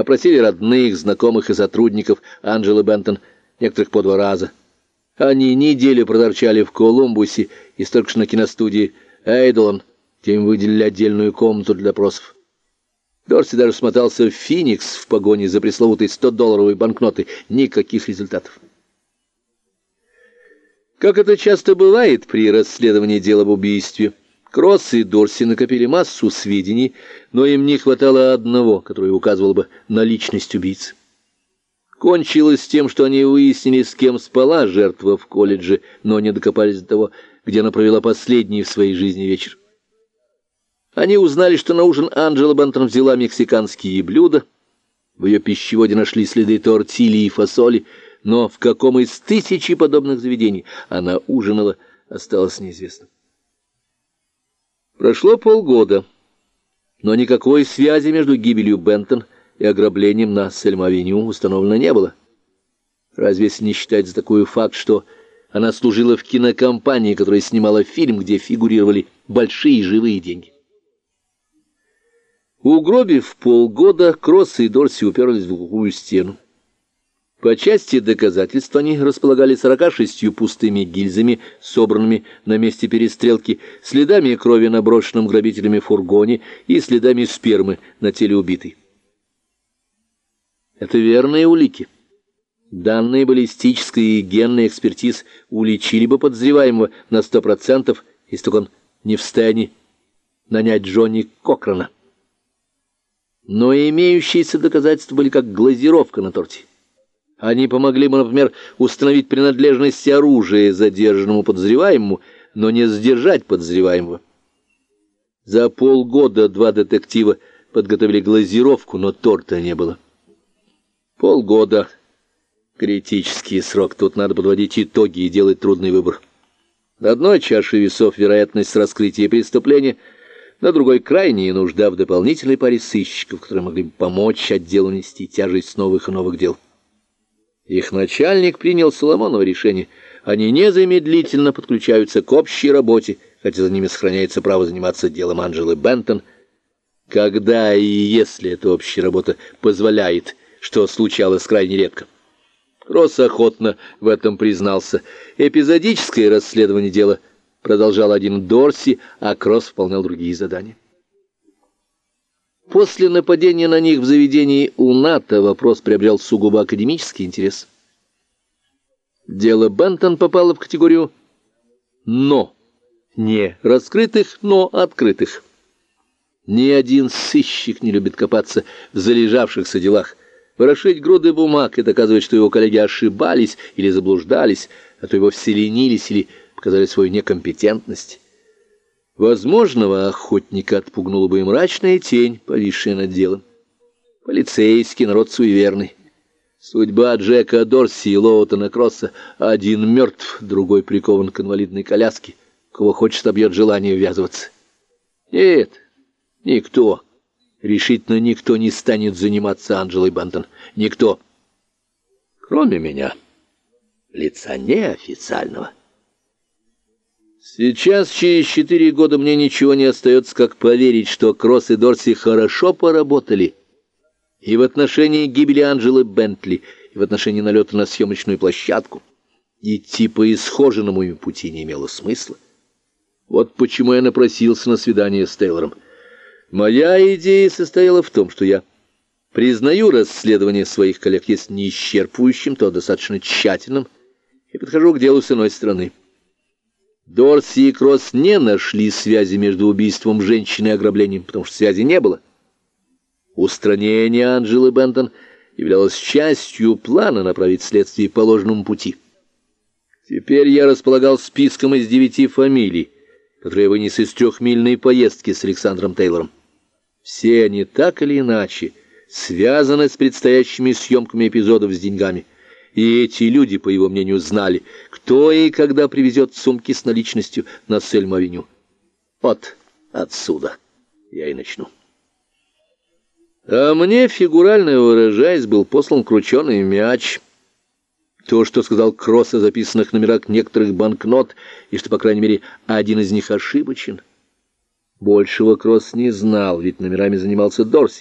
Опросили родных, знакомых и сотрудников Анджелы Бентон, некоторых по два раза. Они неделю проторчали в Колумбусе и столько же на киностудии Эйдлон, где им выделили отдельную комнату для допросов. Дорси даже смотался в Феникс в погоне за пресловутой 100-долларовой банкнотой. Никаких результатов. Как это часто бывает при расследовании дела об убийстве, Кросс и Дорси накопили массу сведений, но им не хватало одного, которое указывало бы на личность убийцы. Кончилось тем, что они выяснили, с кем спала жертва в колледже, но не докопались до того, где она провела последний в своей жизни вечер. Они узнали, что на ужин Анджела Бентон взяла мексиканские блюда. В ее пищеводе нашли следы тортили и фасоли, но в каком из тысячи подобных заведений она ужинала, осталось неизвестно. Прошло полгода, но никакой связи между гибелью Бентон и ограблением на Сельма-авеню установлено не было. Разве если не за такой факт, что она служила в кинокомпании, которая снимала фильм, где фигурировали большие живые деньги? Угробив полгода, Кросс и Дорси уперлись в глухую стену. По части доказательств они располагали 46 пустыми гильзами, собранными на месте перестрелки, следами крови на брошенном грабителями фургоне и следами спермы на теле убитой. Это верные улики. Данные баллистической и генной экспертиз уличили бы подозреваемого на 100%, если только он не в состоянии нанять Джонни Кокрана. Но имеющиеся доказательства были как глазировка на торте. Они помогли бы, например, установить принадлежность оружия задержанному подозреваемому, но не задержать подозреваемого. За полгода два детектива подготовили глазировку, но торта не было. Полгода. Критический срок. Тут надо подводить итоги и делать трудный выбор. На одной чаше весов вероятность раскрытия преступления – на другой крайняя нужда в дополнительной паре сыщиков, которые могли бы помочь отделу нести тяжесть новых и новых дел. Их начальник принял Соломоново решение. Они незамедлительно подключаются к общей работе, хотя за ними сохраняется право заниматься делом Анджелы Бентон, когда и если эта общая работа позволяет, что случалось крайне редко. Росс охотно в этом признался. Эпизодическое расследование дела – продолжал один Дорси, а Кросс выполнял другие задания. После нападения на них в заведении у НАТО вопрос приобрел сугубо академический интерес. Дело Бентон попало в категорию «но». Не раскрытых, но открытых. Ни один сыщик не любит копаться в залежавшихся делах. Ворошить груды бумаг и доказывать, что его коллеги ошибались или заблуждались, а то его вселенились или показали свою некомпетентность. Возможного охотника отпугнула бы и мрачная тень, повисшая над делом. Полицейский народ суеверный. Судьба Джека Дорси и Лоутона Кросса один мертв, другой прикован к инвалидной коляске. Кого хочет, обьет желание ввязываться. Нет, никто, решительно никто не станет заниматься Анджелой Бантон. Никто, кроме меня, лица неофициального. Сейчас, через четыре года, мне ничего не остается, как поверить, что Кросс и Дорси хорошо поработали. И в отношении гибели Анджелы Бентли, и в отношении налета на съемочную площадку. Идти по исхоженному им пути не имело смысла. Вот почему я напросился на свидание с Тейлором. Моя идея состояла в том, что я признаю расследование своих коллег, если не исчерпывающим, то достаточно тщательным, и подхожу к делу с иной стороны. Дорси и Кросс не нашли связи между убийством женщины и ограблением, потому что связи не было. Устранение Анджелы Бентон являлось частью плана направить следствие по ложному пути. Теперь я располагал списком из девяти фамилий, которые вынес из трехмильной поездки с Александром Тейлором. Все они так или иначе связаны с предстоящими съемками эпизодов с деньгами. И эти люди, по его мнению, знали, кто и когда привезет сумки с наличностью на Сельм-авеню. Вот отсюда я и начну. А мне, фигурально выражаясь, был послан крученый мяч. То, что сказал Кросс о записанных номерах некоторых банкнот, и что, по крайней мере, один из них ошибочен. Большего Кросс не знал, ведь номерами занимался Дорси.